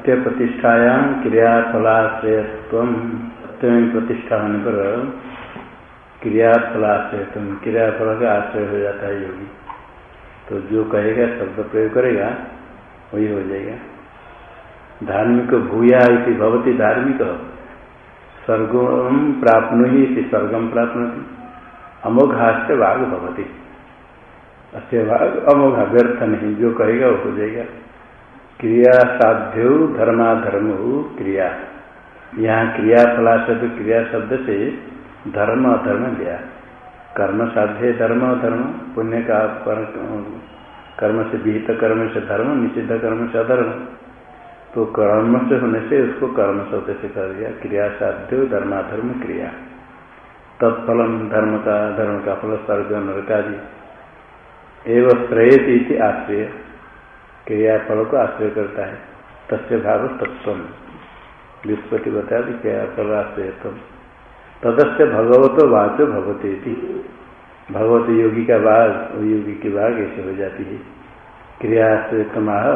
सत्य प्रतिष्ठायाम क्रियाफलाश्रयत्व सत्य में प्रतिष्ठा होने पर। क्रियाफलाश्रयत्व क्रियाफल का आश्रय हो जाता है योगी। तो जो कहेगा, शब्द प्रयोग करेगा, वही हो जाएगा। धार्मिक भूया इति भवती धार्मिक। स्वर्गम प्राप्नु ही स्वर्गम प्राप्त अमोघास्य वाग भवती। अस्य वाग अमोघा, व्यर्थ नहीं। जो कहेगा, वो हो जाएगा। क्रिया साध्य धर्माधर्म क्रिया। यहाँ क्रिया फला शब्द क्रिया शब्द से धर्म अधर्म लिया। कर्म साध्य धर्म अधर्म पुण्य का कर्म से विहित कर्म से धर्म, निषिद्ध कर्म से अधर्म। तो कर्म से होने से उसको कर्म शब्द से कर दिया क्रिया साध्य धर्माधर्म क्रिया। तत्फलम धर्म का धर्म का फल स्वर्ग नरकादि। एवं श्रेयती आश्रय। क्रियाफल को आश्रय करता है। तस्य भाव तत्व विस्पति बताया कि क्रियाफल आश्रय तदस्य भगवत वाचो भगवती भगवत योगी का भाग योगी की भाग ऐसे हो जाती है। क्रियाश्रय माह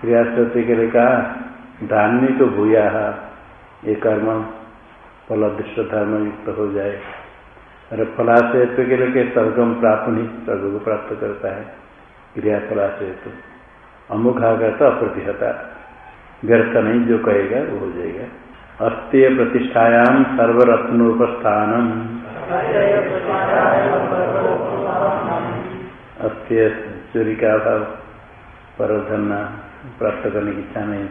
क्रियाश्रय के लिए कहा धान्य तो भूया ये कर्म फलदृष्ट धर्म युक्त हो जाए। अरे फलाशय के लिए स्वर्गम प्राप्त नहीं, स्वर्ग को प्राप्त करता है। क्रिया फलाशय तो अमुखा तो अप्रतिहता व्यर्थ नहीं, जो कहेगा वो हो जाएगा। अस्त्य प्रतिष्ठायाम सर्वरत्नोपस्थान अस्त्य चोरी का अभाव परधन प्राप्त करने की इच्छा नहीं।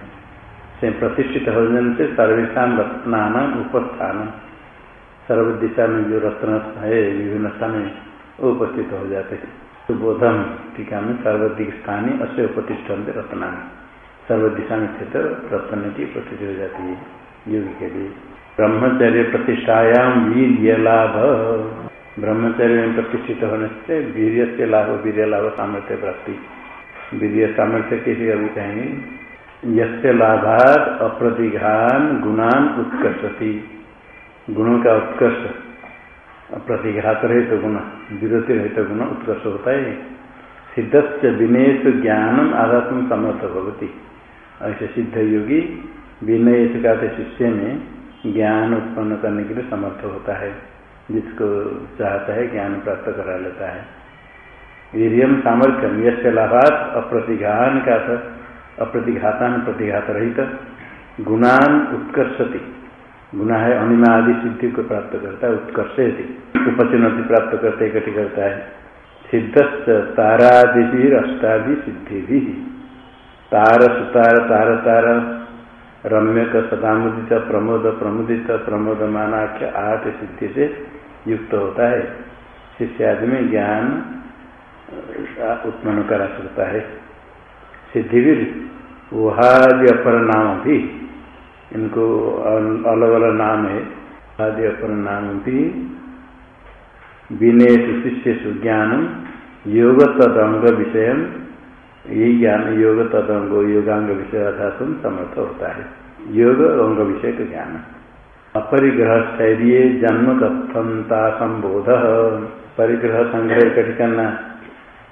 से प्रतिष्ठित हो जाने से सर्वेशा रत्नान उपस्थान सर्व दिशा में जो रत्न है, विभिन्न स्थान में उपस्थित हो जाते हैं। सुबोधम टीका में सर्वदिक स्थानी अश्व प्रतिष्ठन रत्ना सर्व दिशा में स्थित रत्न की प्रतिष्ठित हो जाती है, योगी के लिए। ब्रह्मचर्य प्रतिष्ठायाम वीर लाभ। ब्रह्मचर्य में प्रतिष्ठित होने से वीर से लाभ वीर लाभ सामर्थ्य प्राप्ति। वीर सामर्थ्य कैसे अभी कहेंगे यसे लाभात अप्रतिघान गुणान उत्कर्षति। गुणों का उत्कर्ष प्रतिघात रहित तो गुण विरोधी रहित तो गुण उत्कर्ष होता है। सिद्ध से विनय ज्ञानम आध्यात्म समर्थ भवती। ऐसे सिद्ध योगी विनय का शिष्य में ज्ञान उत्पन्न करने के लिए समर्थ होता है। जिसको चाहता है ज्ञान प्राप्त करा लेता है। वीरियम सामर्थ्यम यश लाभात अप्रतिघान का अप्रतिघातान प्रतिघात रहित गुणान उत्कर्षति। गुना है, अनिमा आदि सिद्धि को प्राप्त करता है, उत्कर्ष उपचुनति प्राप्त करते इकट्ठी करता है। सिद्ध तारादि भी अष्टादि सिद्धि भी तार, सुतार, तार तार। रम्य का सदामुदित, प्रमोद, प्रमुदित प्रमोद मानाख्य आठ सिद्धि से युक्त होता है। शिष्य आदि में ज्ञान उत्पन्न करा सकता है। सिद्धि भी वहादि अपर नाम भी इनको अलग अलग नाम है। आदि अपर नाम भी विनय शिष्य ज्ञानम योग तदंग विषय यही ज्ञान, योग तदंग, योगांग विषय अर्थात समर्थ होता है। योग अंग विषय का ज्ञान। अपरिग्रह स्थैर्य जन्म कथनता संबोध। परिग्रह संग्रह इकट्ठ करना,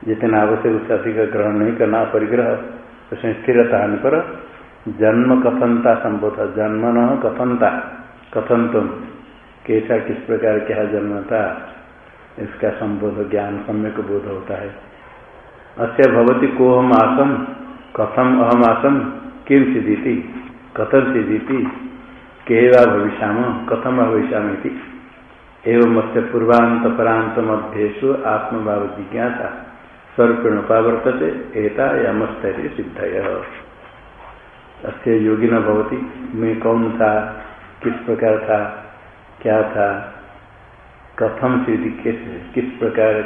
जितना आवश्यक उसका अधिक ग्रहण नहीं करना, अपरिग्रह, उसमें स्थिरता आने पर जन्म कथनता संबोध जन्म न कथनता कथन तुम कैसा किस प्रकार क्या जन्म था इसका संबोध ज्ञान सम्यक बोध होता है। अस्य भवती को हम आसम, कथम अहम आसम किम सिद्धि कथन सिद्धि केवा भविष्याम, कथम भविष्याम एवं मत्स्य पूर्वांत परांत मध्येशु आत्मभाव जिज्ञासा स्वरूपेण उपावर्तते एता या मस्तर्य सिद्धय। अस्थ्य योगी न भवती। मैं कौन था? किस प्रकार था? क्या था? कथम सिद्धि कैसे किस प्रकार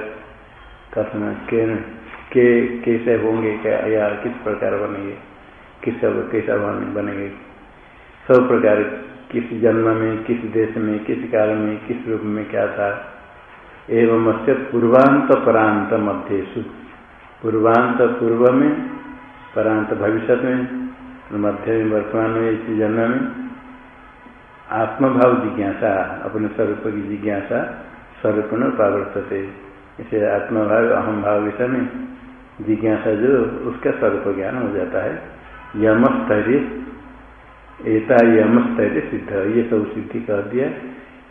कथन? के, के कैसे होंगे? क्या? या किस प्रकार बनेंगे? किस कैसा बनेंगे? सब प्रकार किस जन्म में किस देश में किस काल में किस रूप में क्या था? एवं से पूर्वांत परांत मध्यसु पूर्वांत पूर्व में परांत भविष्य में मध्य में, वर्तमान में इसी जन्म में आत्मभाव जिज्ञासा, अपने स्वरूप की जिज्ञासा स्वरूप न प्रावर्तते इसे आत्मभाव अहम भाव विषय में जिज्ञासा जो, उसका स्वरूप ज्ञान हो जाता है। यम स्थर्य एता यम स्थैर्य सिद्ध। ये सब सिद्धि कह दिया।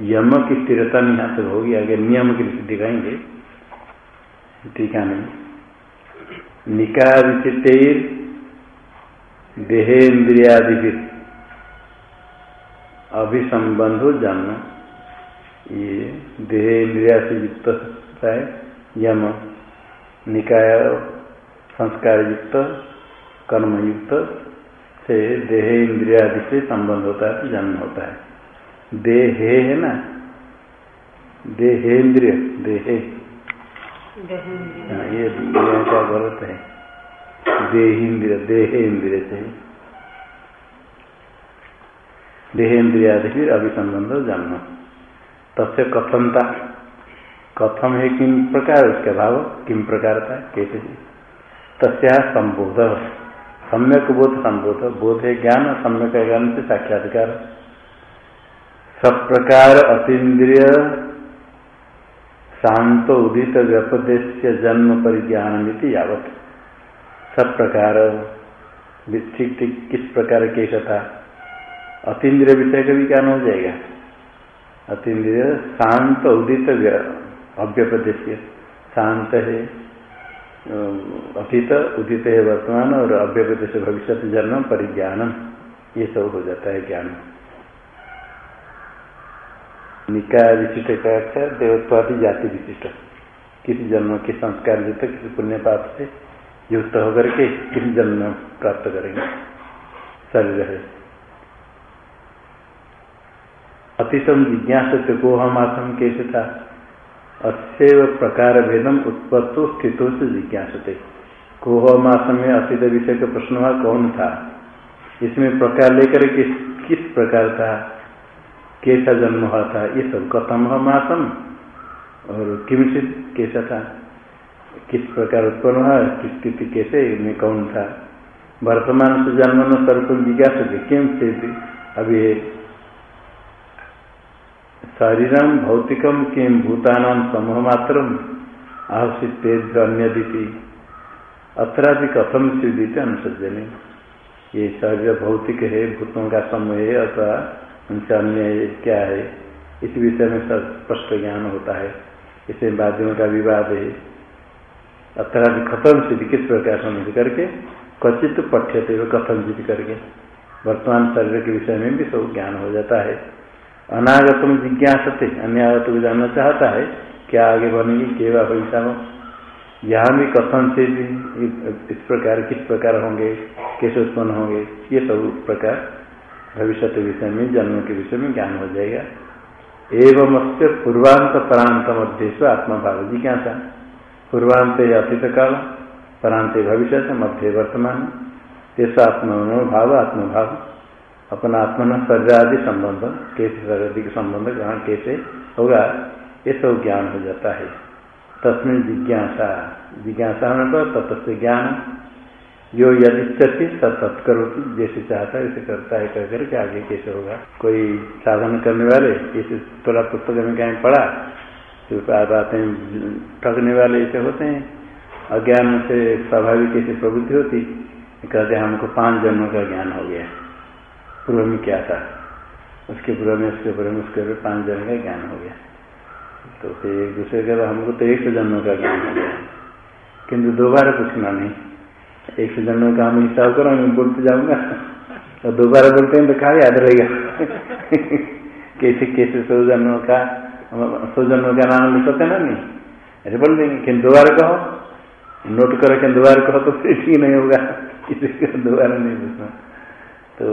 यम की स्थिरता नहीं हासिल होगी, आगे नियम की सिद्धि कहेंगे। टीका नहीं। निकादिचित देहेन्द्रियादि अभिसंबंधो जन्म। ये देह इंद्रिया से युक्त है यम निकाय संस्कार युक्त कर्म युक्त से देह इंद्रियादि से संबंध होता है तो जन्म होता है। देह है ना? देहेन्द्रिय देहे। हाँ, ये क्या गलत है। देहेन्द्रिय देहेन्द्रिय से फिर अभिसंबंध जन्म। तस्य कथनता कथम है किम प्रकार उसका भाव किम प्रकार था कैसे तस्या संबोध। सम्यक बोध, संबोध। बोध है ज्ञान, सम्यक ज्ञान से साक्षात्कार। सब प्रकार अतीन्द्रिय, शांत उदित व्यपदेश जन्म परिज्ञान यावत। सब प्रकार, ठीक ठीक, किस प्रकार के था अतीन्द्रिय विषय का भी ज्ञान हो जाएगा? अतीन्द्रिय शांत उदित अव्यपदेश शांत है, अतीत, उदित है वर्तमान और अव्यपदेश भविष्य जन्म, परिज्ञानम। ये सब हो जाता है ज्ञान। निकाय विशिष्ट का देवत्वादि जाति विशिष्ट। किसी जन्म के संस्कार युक्त किसी पुण्य पाप से युक्त होकर के किस जन्म प्राप्त करेंगे? शरीर है। अतिशम जिज्ञास को हम आसम कैसे था अस्व प्रकार भेदम उत्पत्तो स्थितों से जिज्ञासते। कोहमास में अतीत विषय का प्रश्न हुआ, कौन था? इसमें प्रकार लेकर किस किस प्रकार था? कैसा जन्म हुआ था, ये सब कथम मासम। और किमचित कैसा था? किस प्रकार उत्पन्न हुआ, किस स्थिति कैसे, में कौन था? वर्तमान से जन्म में सर्व जिज्ञास किम से अभी शरीरम, भौतिकम, किम, भूतानाम समूह मात्र आवश्यक तेज अन्य दीति अत्रादि कथम सिद्धित अनुसजने ये शरीर भौतिक है, भूतों का समूह है, अथवा उनसे अन्य क्या है? इस विषय में स्पष्ट ज्ञान होता है। इसे वाद्यों का विवाद है। अत्रादि खत्म सिद्धि किस प्रकार समझ करके कचित पठ्यते कथम सिद्ध करके। वर्तमान शरीर के विषय में भी सब ज्ञान हो जाता है। अनागतम जिज्ञासते, अन्यागत को जानना चाहता है, क्या आगे बनेगी केवा हो यहाँ भी कथन से भी इस प्रकार, किस प्रकार होंगे, कैसे उत्पन्न होंगे, ये सब प्रकार भविष्य के विषय में, जन्म के विषय में ज्ञान हो जाएगा। एवं अस्य पूर्वांत परांत मध्य आत्मभाव जिज्ञासा। पूर्वांत अतीत काल परांत भविष्य मध्य वर्तमान। तेसा आत्मभाव आत्मभाव अपना आत्मन शरीर आदि संबंध, कैसे शरीर के संबंध ग्रहण कैसे होगा, ये सब ज्ञान हो जाता है। तस्मिन जिज्ञासा। जिज्ञासा होने पर तत्व ज्ञान। जो यदि चति तत्कर जैसे चाहता है, वैसे करता है कह करके आगे कैसे होगा। कोई साधन करने वाले, जैसे थोड़ा पुस्तक में कहीं पढ़ा तो बातें ठगने वाले ऐसे होते हैं। अज्ञान से स्वाभाविक ऐसी प्रवृत्ति होती, कहते हमको पाँच जन्मों का ज्ञान हो गया। पूर्व में क्या था? उसके पूर्व में, उसके पूर्व में, उसके पूर्व पाँच जन्म का ज्ञान हो गया। तो फिर एक दूसरे के बाद हमको तो एक सौ जन्मों का ज्ञान हो गया। किंतु दोबारा पूछना नहीं। एक सौ जन्मों का हम हिसाब करो मैं बोलते जाऊँगा। और दोबारा बोलते हैं तो कहा याद रहेगा? कैसे कैसे सौ जन्मों का सौ जन्मों का नाम लिख सकते ना नहीं? ऐसे बोल देंगे कि दोबारा कहो? नोट करो कि दोबारा कहो तो फिर ठीक नहीं होगा। किसी को दोबारा नहीं पूछना तो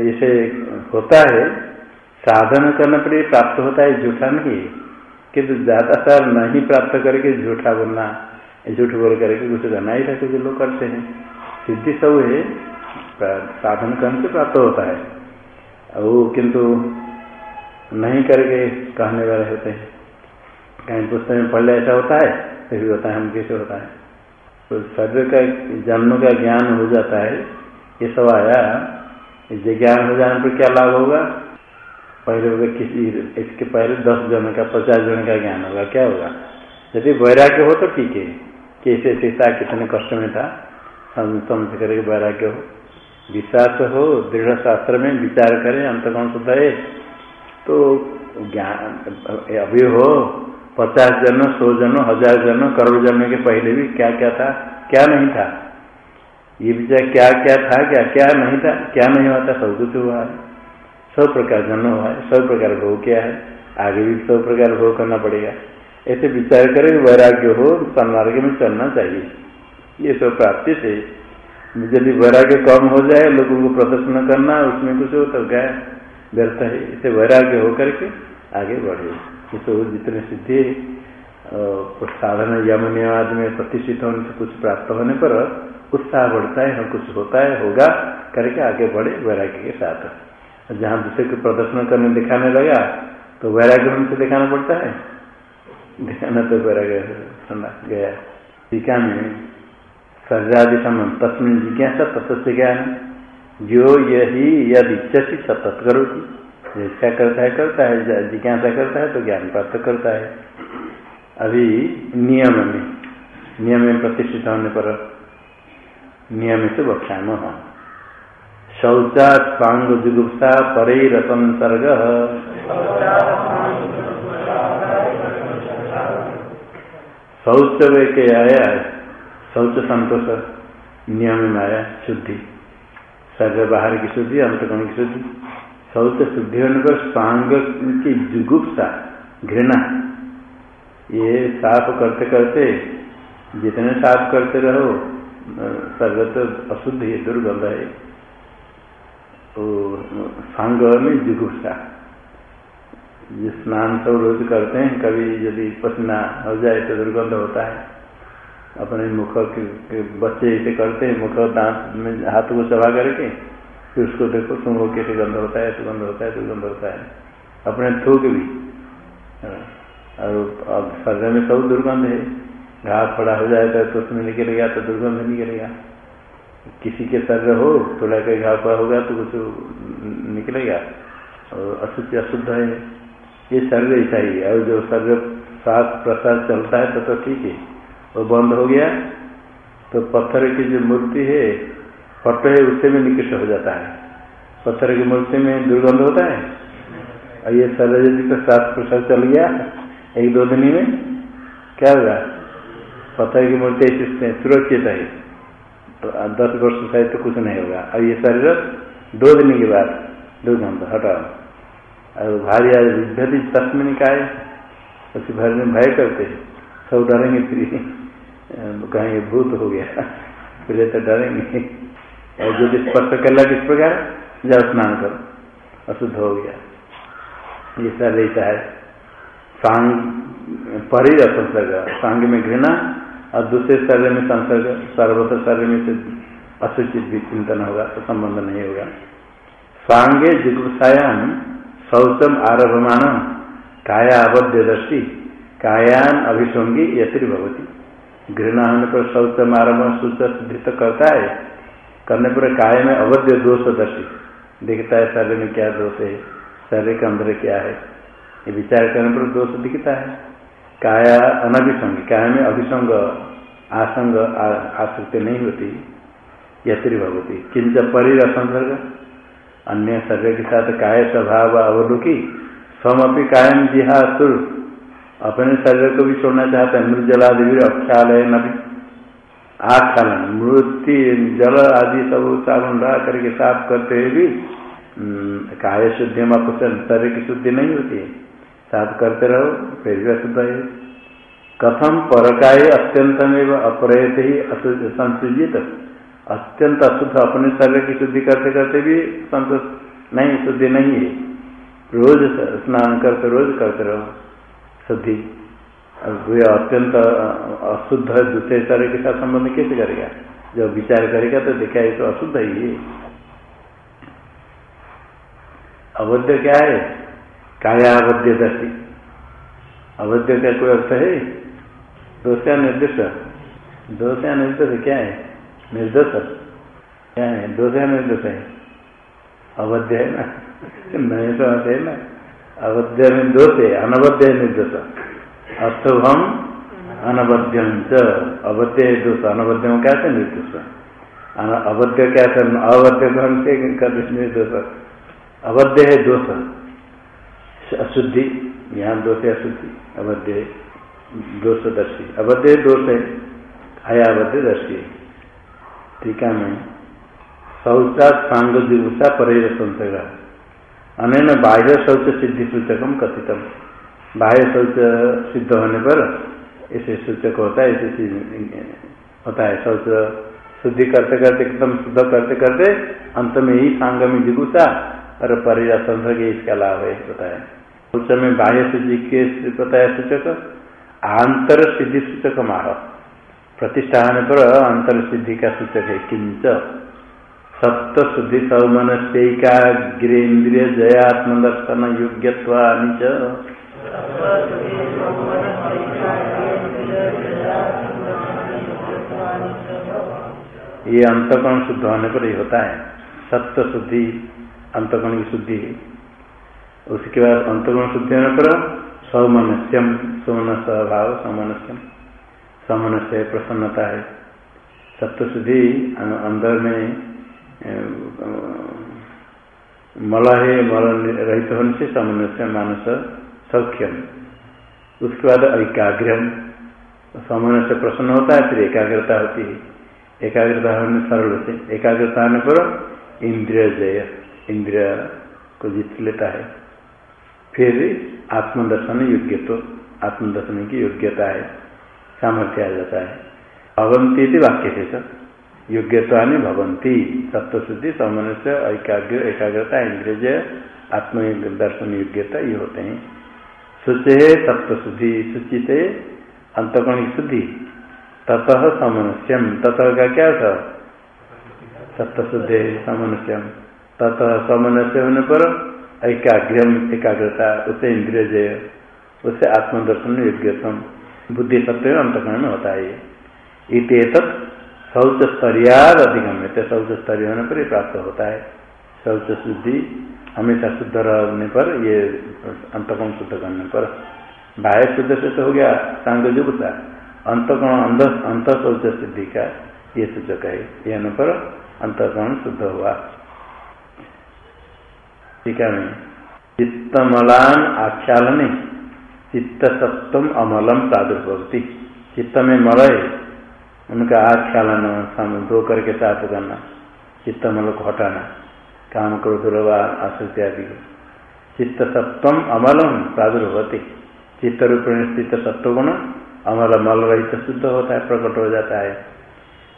ऐसे होता है, साधन करने पर प्राप्त होता है, झूठा नहीं किंतु ज़्यादातर नहीं प्राप्त करके झूठा बोलना झूठ बोल करके कुछ करना ही था कुछ लोग करते हैं। सिद्धि सब है, साधन करने से प्राप्त होता है। वो किंतु नहीं करके कहने वाले होते हैं। कहीं पुस्तक में पढ़ ऐसा होता है, फिर होता है, हम कैसे होता है? तो शरीर का, जन्म का ज्ञान हो जाता है, ये सब आया इसे ज्ञान हो जाने पर क्या लाभ होगा? पहले किसी, इसके पहले दस जन का, पचास जन का ज्ञान होगा, क्या होगा? यदि वैराग्य हो तो ठीक है कैसे सीता कितने कष्ट में था समझ करके वैराग्य हो। विश्वास हो, दृढ़ शास्त्र में विचार करें अंत कौन शुद्ध है। तो ज्ञान अभी हो पचास जन्म, सौ जन्म, हज़ार जन्म, करोड़ जन्म के पहले भी क्या क्या था? क्या नहीं था? ये विचार क्या क्या था क्या क्या नहीं था, क्या नहीं हुआ था, सब कुछ हुआ है। सब प्रकार जन्म हुआ है, सब प्रकार भोग क्या है। आगे भी सब प्रकार भोग करना पड़ेगा। ऐसे विचार करें, वैराग्य हो, सन्मार्ग में चलना चाहिए। ये सब प्राप्ति से, यदि वैराग्य कम हो जाए, लोगों को प्रदर्शन करना, उसमें कुछ हो। तो क्या व्यर्थ है। इसे वैराग्य होकर के आगे बढ़े। ये तो जितने सिद्धि साधन यम नियमाद में प्रतिष्ठित होने से कुछ प्राप्त होने पर उत्साह बढ़ता है हम कुछ होता है, होगा, करके आगे बढ़े वैराग्य के साथ। जहाँ दूसरे को प्रदर्शन करने दिखाने लगा तो वैराग्य होने से दिखाना पड़ता है। दिखाना तो वैराग्य गया। टीका में सर्जादि सम तस्मिन जिज्ञासा तत्व ज्ञान जो यही यद इच्छसी सतत करो की इच्छा करता है करता है जिज्ञासा करता है तो ज्ञान प्राप्त करता है। अभी नियम में नियम में प्रतिष्ठित होने पर नियम से बक्षाम शौचा स्वांग जुगुप्सा सर्ग। शौच वे के आया शौच संतोष, नियम में आया शुद्धि। शरीर बाहर की शुद्धि, अंतकरण की शुद्धि। शौच शुद्धि होने पर सांग की जुगुप्सा, घृणा, ये साफ़ करते करते, जितने साफ़ करते रहो तो अशुद्ध है दुर्गंध है। तो सांग में जुगुप्सा। स्नान सब रोज करते हैं, कभी यदि पसीना हो जाए तो दुर्गंध होता है। अपने मुख के बच्चे ऐसे करते हैं मुख दांत में हाथ को चबा करके फिर उसको देखो सुनो कैसे गंध होता है सुगंध होता है सुगंध होता है। अपने थूक भी। और अब शरीर में सब दुर्गंध है। घास पड़ा हो जाए तो उसमें निकलेगा तो दुर्गंध निकलेगा। किसी के शरीर हो थोड़ा कहीं घाव पड़ा होगा तो कुछ निकलेगा। और अशुद्ध अशुद्ध है। ये शरीर ऐसा ही है। और जो शरीर साफ़ प्रसाद चलता है तो, तो ठीक है। वो बंद हो गया तो पत्थर की जो मूर्ति है पट है उससे भी निकृष्ट हो जाता है। पत्थर की मूर्ति में दुर्गंध होता है? और ये जी का सात प्रसाद चल गया एक दो दिन में। क्या होगा पत्थर की मूर्ति ऐसी सुरक्षित है। तो दस वर्ष शायद तो कुछ नहीं होगा। और ये शरीर दो दिन के बाद दुर्गंध हटाओ और भारी विभ्यति तस्मिन का है उसी भर में भय करते सब डरेंगे फिर। कहेंगे भूत हो गया। पहले तो डरेंगे और जो स्पर्श कर लगा किस प्रकार? जब स्नान करो। अशुद्ध हो गया। ये सब रहता है। सांग परी संसर्ग। सांग में घृणा और दूसरे शरीर में संसर्ग। सर्वत शरीर में से असूचित भी चिंतन होगा तो संबंध नहीं होगा। सांगे जिगुसायाम शौचम आरभमान काया अवध्य दृष्टि कायान अभिसंगी यतिर भवती घृणा होने पर शौच मारम सिद्ध करता है। करने पर काय में अवध्य दोष दर्शी दिखता है शरीर में क्या दोष है, शरीर के अंदर क्या है। ये विचार करने पर दोष दिखता है। काया अनभिसंग, काय में अभिसंग, आसंग आसक्ति नहीं होती यत्री भगवती किंच परी असंसर्ग, अन्य शरीर के साथ काय स्वभाव अवलोकी स्वमी कायम जिहा अपने शरीर को भी छोड़ना चाहते हैं। मृत भी अक्षालय नभी आख्यालन मृत्यु जल आदि सब साबुन रहा करके साफ़ करते हुए भी काय शुद्धि में शरीर की शुद्धि नहीं होती है। साफ़ करते रहो, फिर भी अशुद्ध है। कथम परकाय अत्यंतम एवं अपरहित ही संसृजित। अत्यंत अशुद्ध अपने शरीर की शुद्धि करते करते भी संतोष नहीं, शुद्धि नहीं है। रोज स्नान करते, रोज करते रहो। शुद्धि अत्यंत अशुद्ध दूसरे शरीर के साथ संबंध कैसे करेगा? जब विचार करेगा तो देखा ये तो अशुद्ध ही है अवध्य क्या है? काया अवध्य दृष्टि अवध्य का कोई अर्थ है? दोषा निर्देश दोषा निर्देश क्या है? निर्देश क्या है? दोषा निर्देश है। अवध्य है ना? नहीं तो है ना। अवध्य में दोष है अनवध्य निर्देश अर्थभम अनबद्यम च अवध्य दोष अनबद्यम क्या थे निर्दोष अवध्य क्या करना अवध्य ग्रहण से कर दोष अवध्य है दोष। अशुद्धि, यहाँ दोष है अशुद्धि। अवध्य, दोषदर्शी। अवध्य दोष है, अयावध्य दर्शी टीका में। शौचा सांग दिवसा परेर संसर्ग अन बाह्य शौच सिद्धि सूचकम कथितम बाह्य शौच सिद्ध होने पर इसे सूचक होता है, इसे होता है। शौच शुद्धि करते करते, एकदम शुद्ध करते करते अंत में ही सांग में जिगुसा और परिजा संसर्ग इसका लाभ है। बताया शौच में बाह्य शुद्धि के बताया सूचक, आंतर सिद्धि सूचक माह। प्रतिष्ठा होने पर अंतर सिद्धि का सूचक है किंच। सत्य शुद्धि सौमन गिरेन्द्रिय जयात्मदर्शन योग्यत्वा ये अंतकरण शुद्ध होने पर ही होता है। सत्य शुद्धि अंतकरण की शुद्धि। उसके बाद अंतकरण शुद्धि होने पर सौमनस्यम सुमन स्वभाव समनस्यम। समनस्य प्रसन्नता है। सत्य शुद्धि अंदर में मल है मल रहित होने से समन्वय मानस सौख्यम। उसके बाद एकाग्रम। समन्वय से प्रसन्न होता है फिर एकाग्रता होती है। एकाग्रता होने सरल से एकाग्रता होने पर इंद्रिय जय इंद्रिय को जीत लेता है। फिर आत्मदर्शन योग्य तो आत्मदर्शन की योग्यता है। सामर्थ्य आ जाता है। भवंती थी वाक्य से सर। योग्यता नहीं भवंती सत्व शुद्धि समन्वय एकाग्र एकाग्रता इंद्रिय आत्म दर्शन योग्यता ये होते हैं। शुचि है सत्व शुद्धि सुचित अंतकरण की शुद्धि ततः समनुष्यम ततः का क्या था? सप्तशुद्धे समनुष्यम ततः समनुष्य होने पर एकाग्रम एकाग्रता, उसे इंद्रिय जय उसे आत्मदर्शन योग्यतम बुद्धि सत्य अंतकरण होता है। इत शौच स्तरियाद अधिगम है। शौच स्तरीय होने पर प्राप्त होता है। शौच शुद्धि हमेशा शुद्ध रहने पर, ये अंतकोण शुद्ध करने पर। बाह्य शुद्ध से तो हो गया सांग जुगता अंतकरण अंत शौच सिद्धि का ये सूचक है। यह पर अंतकरण शुद्ध हुआ। ठीक है चित्तमलान आख्यालन चित्त सप्तम अमलम प्रादुर्भवती। चित्त में मल है। उनका आख्यालन दो करके साथ करना चित्त मल को हटाना, काम करो आसक्ति आदि चित्त सप्तम अमलम प्रादुर्भवती। चित्त रूप स्थित सत्वगुण अमल मल रहित शुद्ध होता है, प्रकट हो जाता है।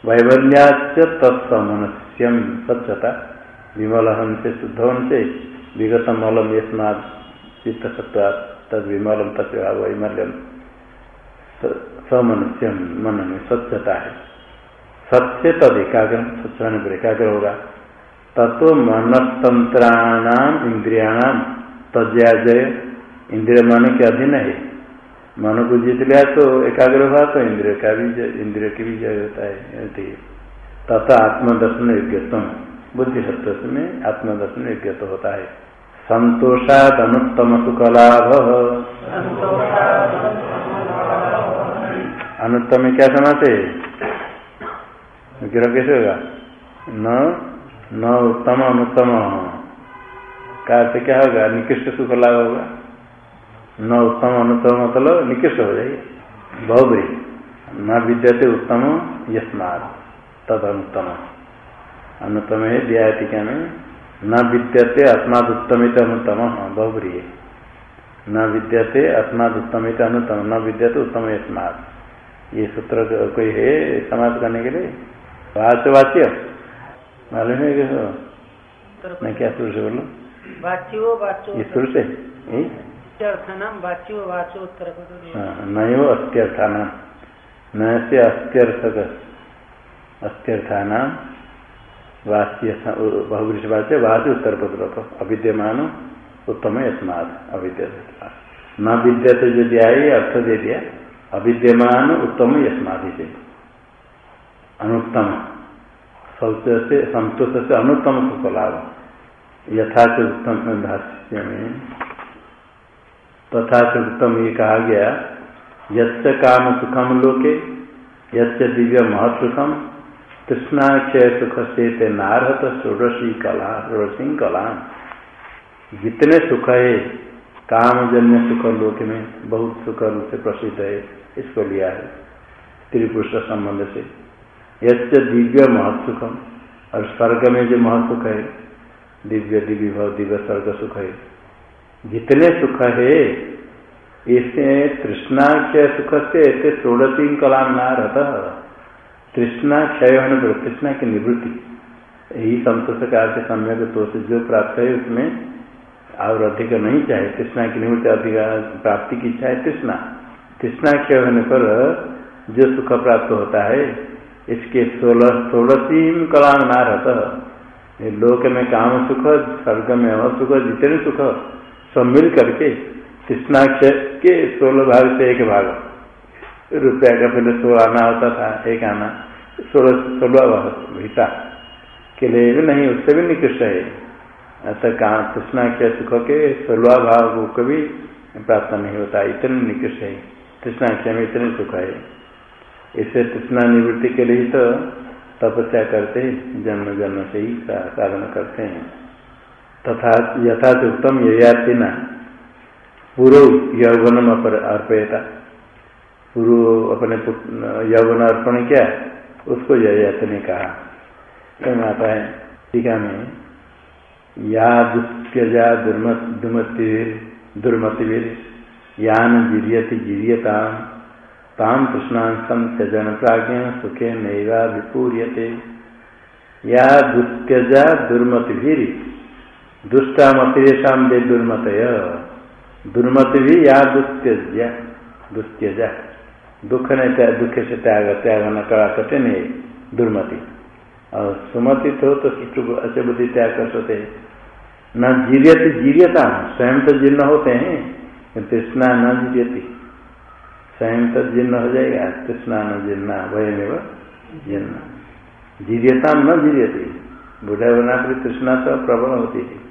वैवल्याच तत्समनस्यम स्वच्छता विमल से शुद्ध से विगत मलम यस्माद चित्त सत्व तद विमलम तत्व वैमल्यम। समनुष्यम मन में स्वच्छता है। सत्य तद एकाग्र स्वच्छ होने पर एकाग्र होगा। तत्व मनतंत्राणाम इंद्रियाणाम तज्याजय इंद्रिय मन के अधीन है। मन को जीत लिया तो एकाग्र हुआ तो इंद्रिय का भी इंद्रिय की भी जय होता है तथा आत्मदर्शन योग्यतम। बुद्धि सत्व में आत्मदर्शन योग्य होता है। संतोषात अनुत्तम सुख अनुत्तम क्या समाते? गिरह कैसे होगा? न न उत्तम, अनुत्तम। का क्या होगा? निकृष्ट सुख लाभ होगा। न उत्तम, अनुत्तम मतलब निकृष्ट हो जाएगी। बहुबरी न विद्यते उत्तम यस्मार तद अनुत्तम। अनुत्तम है, दिया टीका में। न विद्यते अस्माद उत्तमित अनुत्तम। बहुबरी है। न विद्यते अस्माद उत्तमित अनुत्तम। न विद्यते उत्तम यस्माद ये सूत्र कोई है समाप्त करने के लिए। वाच्य वाच्य मालूम है क्या मैं क्या सुर से बोलो? ये सुर से? यही नैव अस्त्यर्थानाम। न से अस्त्यर्थक वाच्य बहुवृष वाच्य वाच्य उत्तर पत्र अविद्यमान उत्तम यस्माद अविद्य न विद्या से जो दिया अर्थ दे दिया। अविद्यमान, उत्तम से अनुत्तम। शौच से संतोष से अनुत्तम सुख लाभ। यथाच उत्तम भाष्य में तथा से उत्तम ये कहा गया यच्च काम सुखम लोके यच्च दिव्य महत्सुखम तृष्णाक्षय सुख से नारहत षोडशी कला षोडशी कला जितने सुख है, कामजन्य सुख लोक में बहुत सुख रूप से प्रसिद्ध है। इसको लिया है त्रिपुरुष संबंध से। यश दिव्य महत्सुखम और स्वर्ग में जो महत्सुख है, दिव्य दिव्य भाव, दिव्य स्वर्ग सुख है। जितने सुख है, इससे तृष्णाक्षय सुख से ऐसे षोड़शी कला न रहता तृष्णा क्षय होने पर तृष्णा की निवृत्ति। यही संतोष का से सम्यक तो से जो प्राप्त है, उसमें और अधिक नहीं चाहे, तृष्णा की निवृत्ति अधिक प्राप्ति की इच्छा है, तृष्णा। तृष्णा क्षय होने पर जो सुख प्राप्त होता है, इसके सोलह सोलसी कला ना रहता लोक में काम सुख, स्वर्ग में असुख, जितने सुख, सब मिल करके तृष्णाक्षय के सोलह भाग से एक भाग। रुपया का पहले सोलह आना होता था, एक आना। सोलह सोलह हिस्सा के लिए भी नहीं, उससे भी निकृष्ट है। ऐसा कहा तृष्णा के सुख के सोलह भाव को भी प्राप्त नहीं होता, इतने निकृष्ट है। तृष्णाख्या में इतने सुख है इससे तृष्णा निवृत्ति के लिए तो तपस्या करते जन्म जन्म से ही साधन करते हैं। तथा यथा उत्तम ययाति न पूर्व यौवनम अर्पयता। पूर्व अपने यौवन अर्पण किया, उसको ययाति ने कहा। कहना आता है टीका में या दुत्यजा दुर्मति दुर्मतिवीर। यान जीरियति जीरियता ताम कृष्णांसम त्यजन प्राज्ञ सुखे नैवा विपूर्यते। या दुत्यजा दुर्मतिवीर दुष्टामतिरेशा दे दुर्मत दुर्मति भी या दुत्यज्या दुत्यजा। दुख ने दुख से त्याग त्याग न करा कटे नहीं दुर्मति। और सुमति तो तो अच्छे बुद्धि त्याग कर सकते न जीरियत जीरियता, स्वयं तो जीर्ण होते हैं। तृष्णा न जीरियती स्वयं तो जीर्ण हो जाएगा, तृष्णा न जीर्णा वही जीर्ण। जीरियता न जीरियती बुढ़ा बना पर तृष्णा तो प्रबल होती है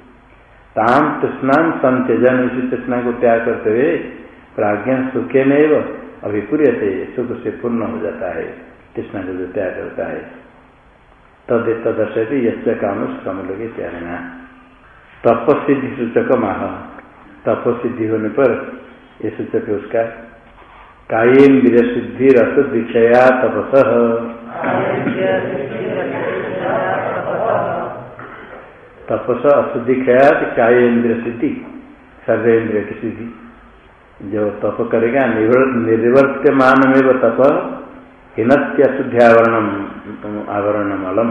ताम तृष्णा संत्यजन, उसी तृष्णा को त्याग करते हुए प्राज्ञा सुखे नहीं अभिपूर्य थे सुख से पूर्ण हो जाता है, तृष्णा को जो त्याग करता है। तद तदर्शयती यश काम समलोगे त्यागना। तपसिद्धि सूचक माह तपसिद्धि होने पर ये सूचक उसका कायेन्द्रिय सिद्धि रस दीक्षया तपस। तपस अशुद्धिक्षयात कायेन्द्रिय सिद्धि सर्वेन्द्रिय की सिद्धि जो तप करेगा निर्वर्त्यमान में तप हिनत्य अशुद्ध्यावरणम आवरणम अलम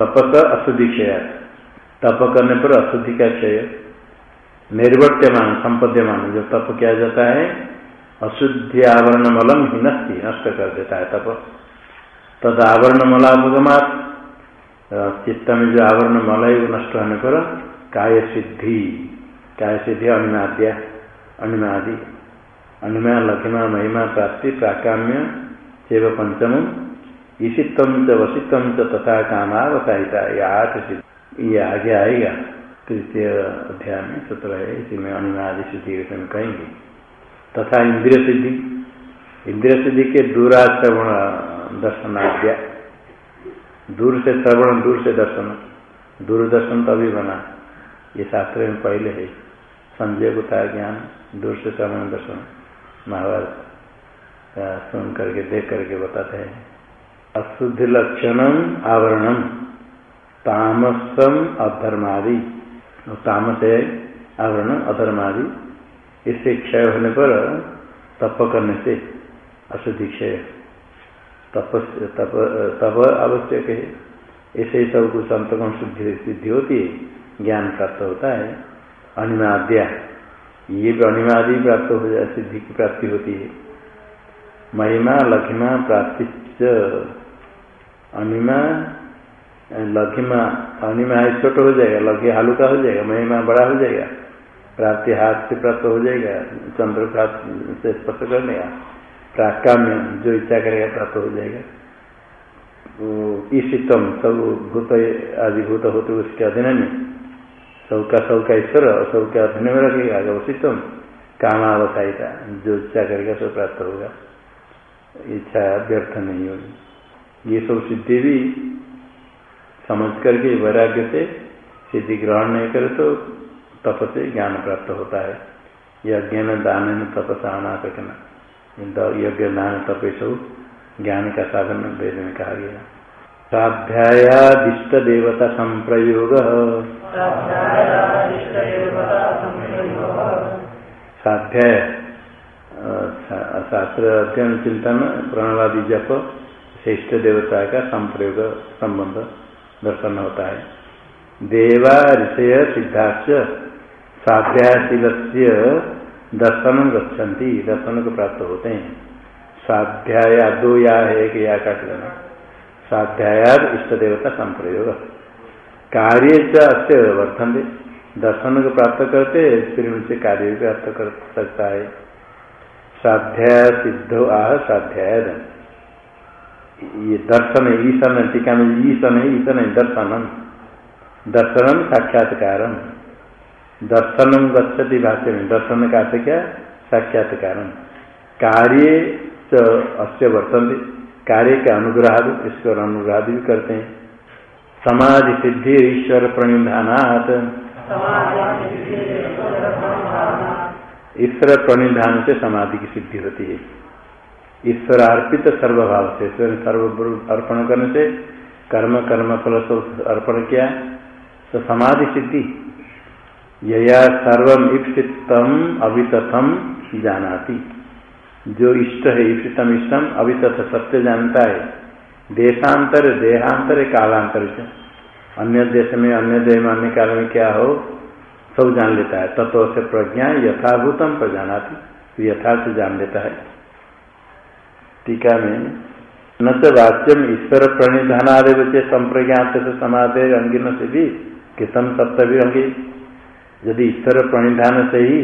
तपस अशुद्धि क्षय तप करने पर अशुद्धि का क्षय। निर्वर्त्यमान संपद्यमान, जो तप किया जाता है, अशुद्धि आवरण मलम हिनस्ती नष्ट कर देता है तप तद आवरण मलाभगमात चित्त में जो आवरण मल है, वो नष्ट होने पर काय सिद्धि काय सिद्धि अनिमाद्या अनिमादि अनिमा, लघिमा, महिमा, प्राप्ति, प्राकाम्य सेव पंचम ईशित्व च वशित्व च तथा कामावसाहिता ये आठ ये आगे आएगा। तृतीय अध्याय में सूत्र है, इसी में अनुवाद सिद्धि में कहेंगे। तथा इंद्रिय सिद्धि इंद्रिय सिद्धि के दूराश्रवण दर्शनाद्या। दूर से श्रवण, दूर से दर्शन। दूरदर्शन तो अभी बना। ये शास्त्र में पहले है। संजय गुता ज्ञान, दूर से श्रवण, दर्शन। महाभारत सुन करके, देख करके बताते हैं। अशुद्ध लक्षणम आवरणम, तामसम अधर्मादि। तामस है आवरण, अधर्मादि। इससे क्षय होने पर तप करने से अशुद्धि क्षय। तप तप तप आवश्यक है। ऐसे ही सब कुछ अंतगुण शुद्धि सिद्धि होती है, ज्ञान प्राप्त होता है अनिमाद्या ये भी अनिमादि प्राप्त हो जाए, सिद्धि की प्राप्ति होती है। महिमा, लघिमा प्राप्ति अनिमा, लघिमा अनिमा छोटा हो जाएगा लघी हल्का हो जाएगा महिमा बड़ा हो जाएगा प्राप्ति हाथ से प्राप्त हो जाएगा, चंद्र का से स्पष्ट कर लेगा प्राकाम्य जो इच्छा करेगा, प्राप्त हो जाएगा। ईशितम, सब भूत आदि भूत होते उसके अधीन में सबका सबका ईश्वर और सबके अधीन में रखेगा वशितम कामावसायिता, जो इच्छा करेगा सब प्राप्त होगा। इच्छा व्यर्थ नहीं होगी। ये सब सिद्धि भी समझ करके वैराग्य से सिद्धि ग्रहण नहीं करे तो तप से ज्ञान प्राप्त होता है। यज्ञ न दान न तपसा अनापकना यज्ञ दान तपेश ज्ञान का साधन वेद में कहा गया। स्वाध्यायादिष्ट देवता संप्रयोग। स्वाध्याय शास्त्र अध्ययन चिंतन प्रणवादि जप श्रेष्ठ देवता का संप्रयोग संबंध। दर्शन होता है। देवा ऋषय सिद्धार्थ स्वाध्यायशील दर्शन गच्छन्ति, दर्शन को प्राप्त होते हैं। स्वाध्याय दो या है एक या काट लेना स्वाध्यायाद इष्ट देवता संप्रयोग। कार्य च वर्तन दर्शन को प्राप्त करते, फिर उनसे कार्य भी प्राप्त कर सकता है। स्वाध्याय सिद्धो आह स्वाध्याय ये दर्शन ईशन टीका में ईशन है ईशन है दर्शनम। दर्शनम साक्षात्कार दर्शनम गच्छति भाष्य में दर्शन का क्या? साक्षात्कार कार्य अस्य वर्तन कार्य के अनुग्रह ईश्वर अनुग्रह भी करते हैं। समाधि सिद्धि ईश्वर प्रणिधानात। ईश्वर प्रणिधान से समाधि की सिद्धि होती है। ईश्वर अर्पित सर्वभाव से, ईश्वर सर्व अर्पण करने से, कर्म कर्म फल सब अर्पण किया तो समाधि सिद्धि। यया सर्वम ईप्सितम अवितथम जानाती। जो इष्ट है इष्टतम इष्टम अभी तथा सत्य जानता है। देशांतर, देहांतर, कालांतर से। अन्य देश में, अन्य देह में, अन्य काल में क्या हो, सब जान लेता है। तत्व से प्रज्ञा यथाभूतम पर जानाती यथार्थ जान लेता है। टीका में न तो वाच्यम ईश्वर प्रणिधानादेव से संप्रज्ञात से समाधे अंगिन से भी कितम भी अंगी। यदि ईश्वर प्रणिधान से ही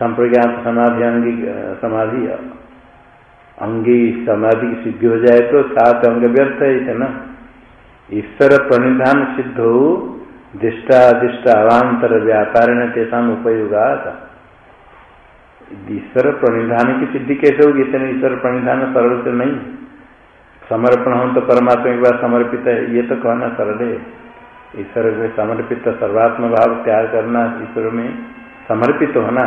संप्रज्ञात समाधि अंगी समाधि अंगी समाधि की सिद्धि हो जाए तो सात अंग व्यर्थ है ना? ईश्वर प्रणिधान सिद्ध हो दिष्टादिष्ट अवान्तर व्यापार ने तेषा उपयोगा ईश्वर प्रणिधान की सिद्धि कैसे होगी? इतने ईश्वर प्रणिधान सरल से नहीं। समर्पण हो तो परमात्मा के बाद समर्पित है। ये तो कहना सरल है। ईश्वर को समर्पित सर्वात्म भाव त्याग करना, ईश्वर में समर्पित होना,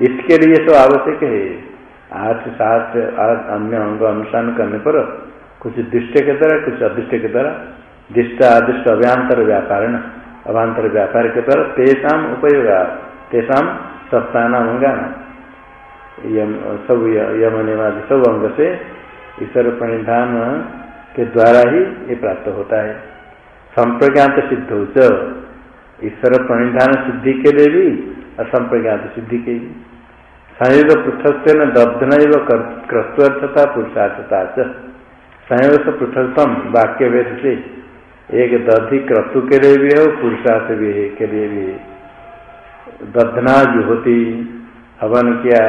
इसके लिए तो आवश्यक है। आठ, सात अन्य अंग अनुष्ठान करने पर कुछ दृष्ट के तरह कुछ अदृष्ट के तरह दृष्ट, अदृष्ट अभ्यांतर व्यापार न अभांतर व्यापार के तरह तेषाम उपयोग तेषाम सप्ताह अंगा यम, सब यमनिवादी सब अंग से ईश्वर परिधान के द्वारा ही ये प्राप्त होता है। संप्रज्ञात सिद्ध हो ईश्वर परिधान सिद्धि के लिए भी असंप्रज्ञात सिद्धि के लिए। संयोग पृथक से न दब्धन क्रत्वर्थता पुरुषार्थता च। संयोग से पृथकतम वाक्य भेद से। एक दधि क्रतु के लिए भी है और पुरुषार्थ भी के लिए भी है। दधना जो होती हवन किया,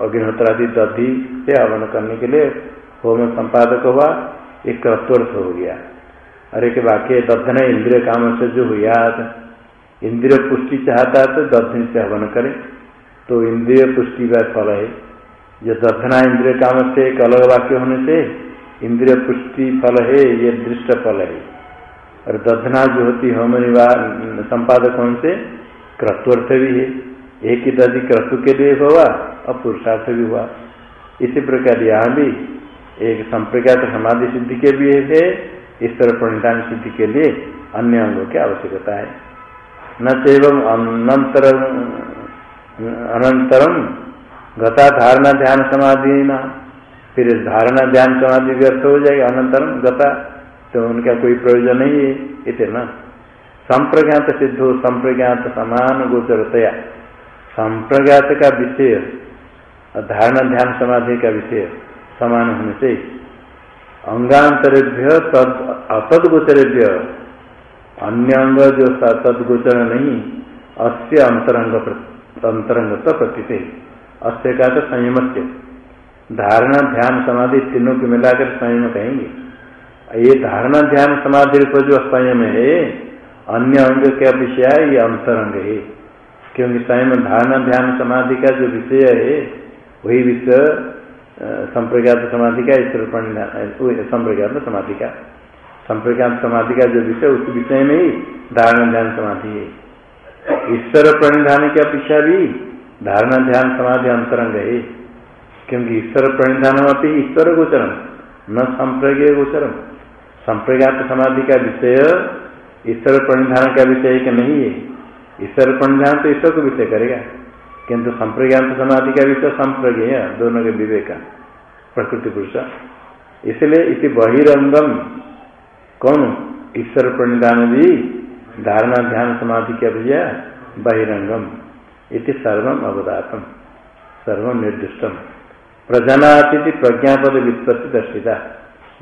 अग्निहोत्रादि दधि से हवन करने के लिए होम संपादक हुआ, एक क्रत्वर्थ हो गया। और एक वाक्य दधना इंद्रिय काम से जो हुआ इंद्रिय पुष्टि चाहता है तो दधन से हवन करें। तो इंद्रिय पुष्टि का फल है। जो दधना इंद्रिय काम से एक अलग वाक्य होने से इंद्रिय पुष्टि फल है, ये दृष्ट फल है। और दधना जो होती होम संपादक होने से क्रतुअर्थ भी है। एक ही दधि क्रतु के लिए हुआ और पुरुषार्थ भी हुआ। इसी प्रकार यहाँ भी एक संप्रज्ञात समाधि सिद्धि के लिए है इस तरह प्रणिधान सिद्धि के लिए अन्य अंगों की आवश्यकता है। न अनंतर अनंतरम गता धारणा ध्यान समाधि ना। फिर धारणा ध्यान समाधि व्यर्थ हो जाएगा, अनंतरम गता तो उनका कोई प्रयोजन नहीं है। इतना संप्रज्ञात सिद्ध हो संप्रज्ञात समान गोचरतया संप्रज्ञात का विषय धारणा ध्यान समाधि का विषय, समान होने से अंगांतरेभ्य तद असदगोचरेभ्य अन्य अंग जो तदगोचर नहीं, अस्य अंतरंग प्रति अंतरंगत प्रतीत अस्य का तो संयम से धारणा ध्यान समाधि तीनों को मिलाकर संयम कहेंगे। ये धारणा ध्यान समाधि को जो संयम है, अन्य अंग के विषय है ये अंतरंग है। क्योंकि संयम धारणा ध्यान, समाधि का जो विषय है, वही विषय संप्रज्ञात समाधि का ईश्वर संप्रज्ञात समाधि का। संप्रज्ञात समाधि का जो विषय, उस विषय में ही धारणा, ध्यान, समाधि है। ईश्वर प्रणिधान की अपेक्षा भी धारणा, ध्यान, समाधि अंतरंग है। क्योंकि ईश्वर प्रणिधान अपनी ईश्वर गोचरम, न संप्रज्ञ गोचरम। संप्रज्ञात समाधि का विषय, ईश्वर प्रणिधान का विषय एक नहीं है। ईश्वर प्रणिधान तो ईश्वर को विषय करेगा। किंतु संप्रज्ञात समाधि का विषय संप्रज्ञ दोनों के विवेक प्रकृति पुरुष इसलिए इसी बहिरंगम, कौन? ईश्वर प्रणिधान भी, धारणा ध्यान समाधि के अभिया बहिरंगम। इति सर्वम अवदातम सर्व निर्दिष्टम। प्रजानाति प्रज्ञापद वित्पत्ति दर्शिता।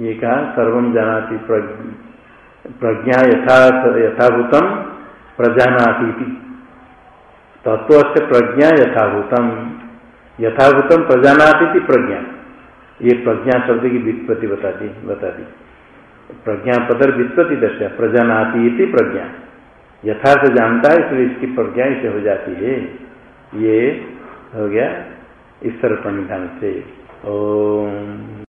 ये कहा सर्व जानाति प्रज्ञा यथा, यथाभूतम प्रजानाति तत्व से प्रज्ञा यथाभूतम। यथाभूतम प्रजानाती प्रज्ञा। ये प्रज्ञा शब्द की वित्पत्ति बता दी बता दी प्रज्ञा पदर वित्पत्ति दर्शा प्रजानाती प्रज्ञा। यथार्थ जानता है, इसलिए इसकी प्रज्ञा इसे हो जाती है। ये हो गया ईश्वर प्रणिधान से। ओम।